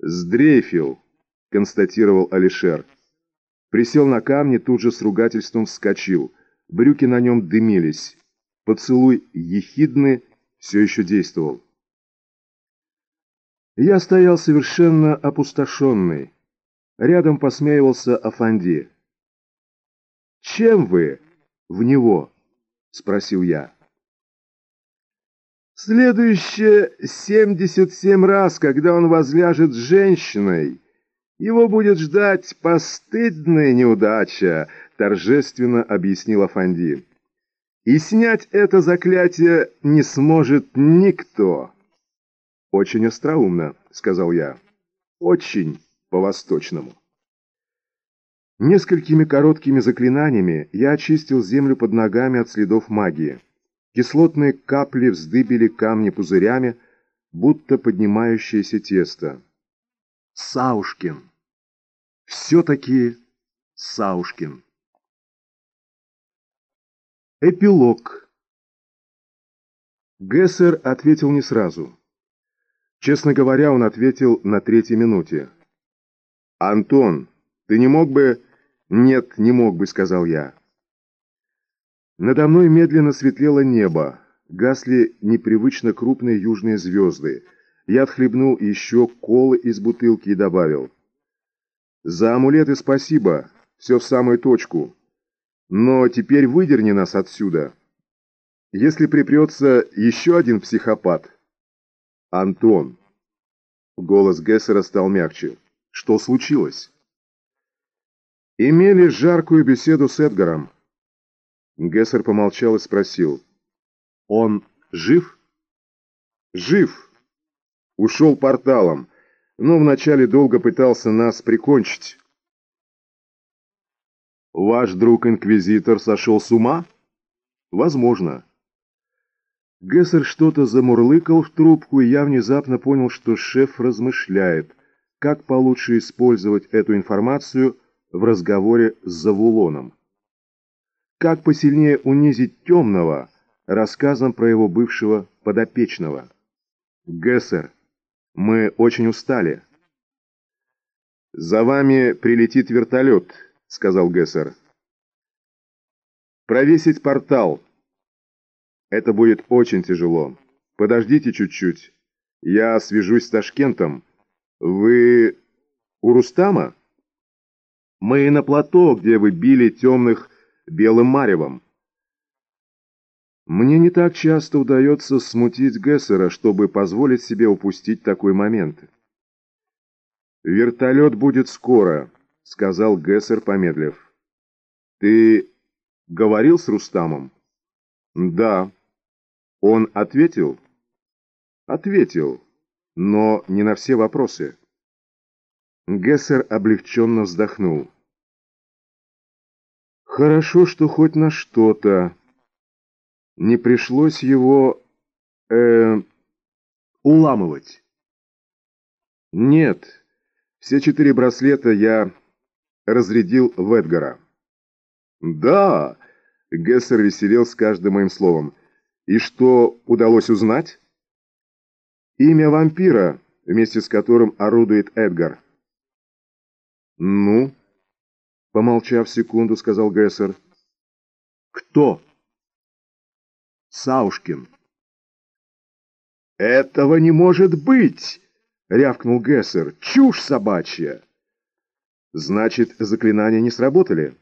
«Сдрейфил», — констатировал Алишер. Присел на камни, тут же с ругательством вскочил. Брюки на нем дымились. Поцелуй ехидный все еще действовал. Я стоял совершенно опустошенный. Рядом посмеивался Афанди. «Чем вы в него?» — спросил я. «Следующие семьдесят семь раз, когда он возляжет с женщиной, его будет ждать постыдная неудача», — торжественно объяснил Афанди. «И снять это заклятие не сможет никто». «Очень остроумно», — сказал я. «Очень по-восточному». Несколькими короткими заклинаниями я очистил землю под ногами от следов магии. Кислотные капли вздыбили камни пузырями, будто поднимающееся тесто. Саушкин. Все-таки Саушкин. Эпилог. Гессер ответил не сразу. Честно говоря, он ответил на третьей минуте. «Антон, ты не мог бы...» «Нет, не мог бы», — сказал я. Надо мной медленно светлело небо, гасли непривычно крупные южные звезды. Я отхлебнул еще колы из бутылки и добавил. «За амулеты спасибо, все в самую точку. Но теперь выдерни нас отсюда. Если припрется еще один психопат...» «Антон!» Голос Гессера стал мягче. «Что случилось?» Имели жаркую беседу с Эдгаром. Гессер помолчал и спросил. «Он жив?» «Жив. Ушел порталом, но вначале долго пытался нас прикончить». «Ваш друг-инквизитор сошел с ума?» «Возможно». Гессер что-то замурлыкал в трубку, и я внезапно понял, что шеф размышляет, как получше использовать эту информацию – в разговоре с Завулоном. Как посильнее унизить темного рассказом про его бывшего подопечного? Гессер, мы очень устали. «За вами прилетит вертолет», — сказал Гессер. «Провесить портал. Это будет очень тяжело. Подождите чуть-чуть. Я свяжусь с Ташкентом. Вы у Рустама?» Мы на плато, где вы били темных белым маревом. Мне не так часто удается смутить Гессера, чтобы позволить себе упустить такой момент. «Вертолет будет скоро», — сказал Гессер, помедлив. «Ты говорил с Рустамом?» «Да». «Он ответил?» «Ответил, но не на все вопросы». Гессер облегченно вздохнул. Хорошо, что хоть на что-то. Не пришлось его... э уламывать. Нет, все четыре браслета я разрядил в Эдгара. Да, Гессер веселел с каждым моим словом. И что удалось узнать? Имя вампира, вместе с которым орудует Эдгар. «Ну?» — помолчав секунду, сказал Гессер. «Кто?» «Саушкин». «Этого не может быть!» — рявкнул Гессер. «Чушь собачья!» «Значит, заклинания не сработали?»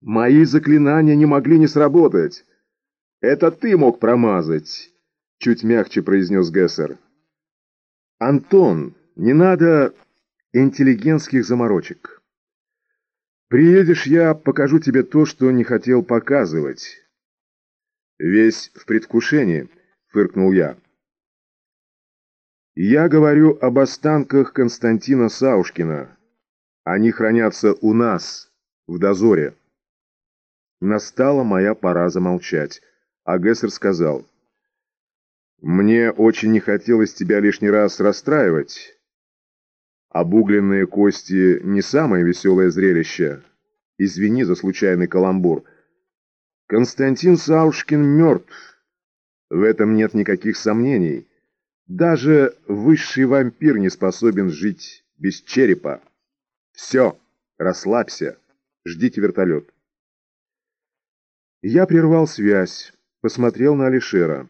«Мои заклинания не могли не сработать!» «Это ты мог промазать!» — чуть мягче произнес Гессер. «Антон, не надо интеллигентских заморочек. Приедешь, я покажу тебе то, что не хотел показывать. Весь в предвкушении, фыркнул я. Я говорю об останках Константина Саушкина. Они хранятся у нас, в дозоре. Настала моя пора замолчать, а сказал, «Мне очень не хотелось тебя лишний раз расстраивать». Обугленные кости не самое веселое зрелище. Извини за случайный каламбур. Константин Саушкин мертв. В этом нет никаких сомнений. Даже высший вампир не способен жить без черепа. Все, расслабься, ждите вертолет. Я прервал связь, посмотрел на Алишера.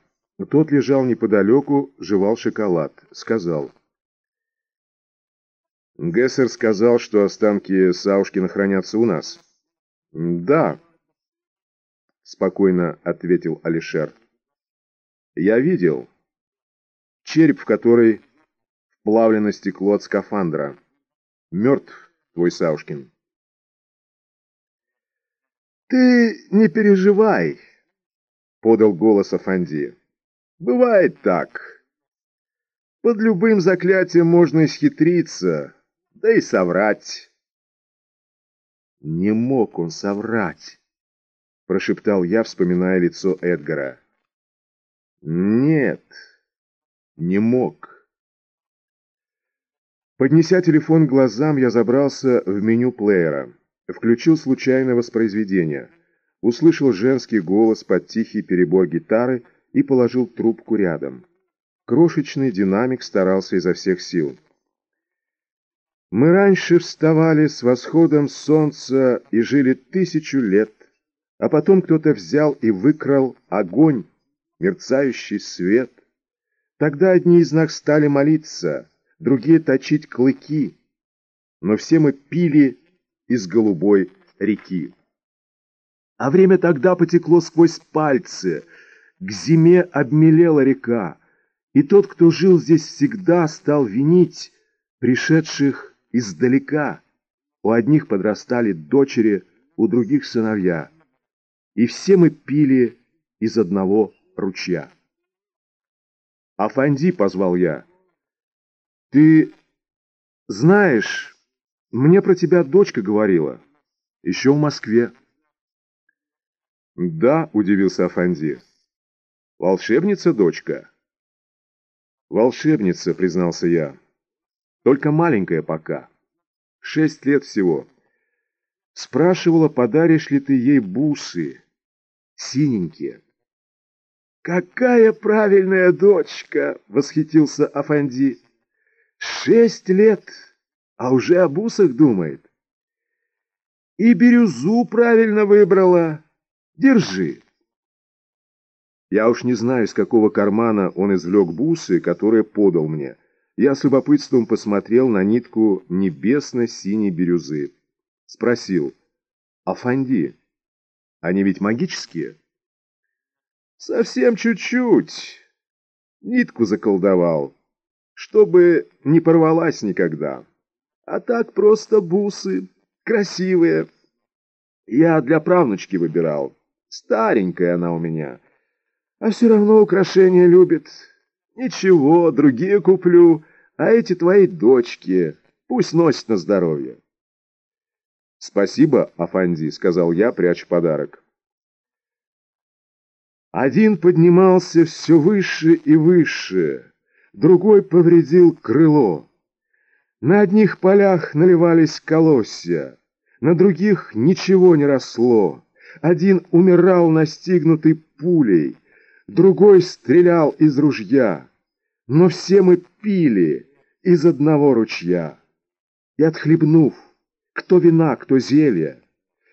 Тот лежал неподалеку, жевал шоколад. Сказал. Гессер сказал, что останки Саушкина хранятся у нас. Да, спокойно ответил Алишер. Я видел. Череп, в который вплавлено стекло от скафандра. Мертв твой Саушкин. «Ты не переживай», — подал голос Афанди. «Бывает так. Под любым заклятием можно исхитриться, да и соврать». «Не мог он соврать», — прошептал я, вспоминая лицо Эдгара. «Нет, не мог». Поднеся телефон к глазам, я забрался в меню плеера. Включил случайное воспроизведение. Услышал женский голос под тихий перебор гитары и положил трубку рядом. Крошечный динамик старался изо всех сил. Мы раньше вставали с восходом солнца и жили тысячу лет, а потом кто-то взял и выкрал огонь, мерцающий свет. Тогда одни из нас стали молиться, другие точить клыки, но все мы пили из голубой реки. А время тогда потекло сквозь пальцы, к зиме обмелела река, и тот, кто жил здесь всегда, стал винить пришедших издалека. У одних подрастали дочери, у других сыновья. И все мы пили из одного ручья. «Афанди», — позвал я, — «ты знаешь...» Мне про тебя дочка говорила. Еще в Москве. Да, удивился Афанди. Волшебница дочка? Волшебница, признался я. Только маленькая пока. Шесть лет всего. Спрашивала, подаришь ли ты ей бусы. Синенькие. «Какая правильная дочка!» — восхитился Афанди. «Шесть лет!» а уже об усах думает. И бирюзу правильно выбрала. Держи. Я уж не знаю, из какого кармана он извлек бусы, которые подал мне. Я с любопытством посмотрел на нитку небесно-синей бирюзы. Спросил, «Афанди, они ведь магические?» «Совсем чуть-чуть. Нитку заколдовал, чтобы не порвалась никогда». А так просто бусы, красивые. Я для правнучки выбирал. Старенькая она у меня. А все равно украшения любит. Ничего, другие куплю, а эти твои дочки. Пусть носят на здоровье. «Спасибо, Афанди», — сказал я, пряча подарок. Один поднимался все выше и выше, другой повредил крыло. На одних полях наливались колосья, на других ничего не росло. Один умирал настигнутый пулей, другой стрелял из ружья. Но все мы пили из одного ручья. И отхлебнув, кто вина, кто зелье,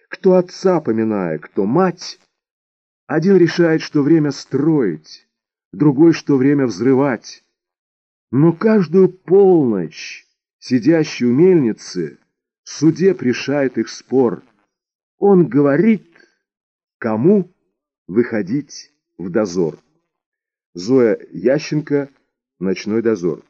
кто отца поминая, кто мать, один решает, что время строить, другой, что время взрывать. Но каждую полночь сидящий у мельницы, судеб решает их спор. Он говорит, кому выходить в дозор. Зоя Ященко «Ночной дозор».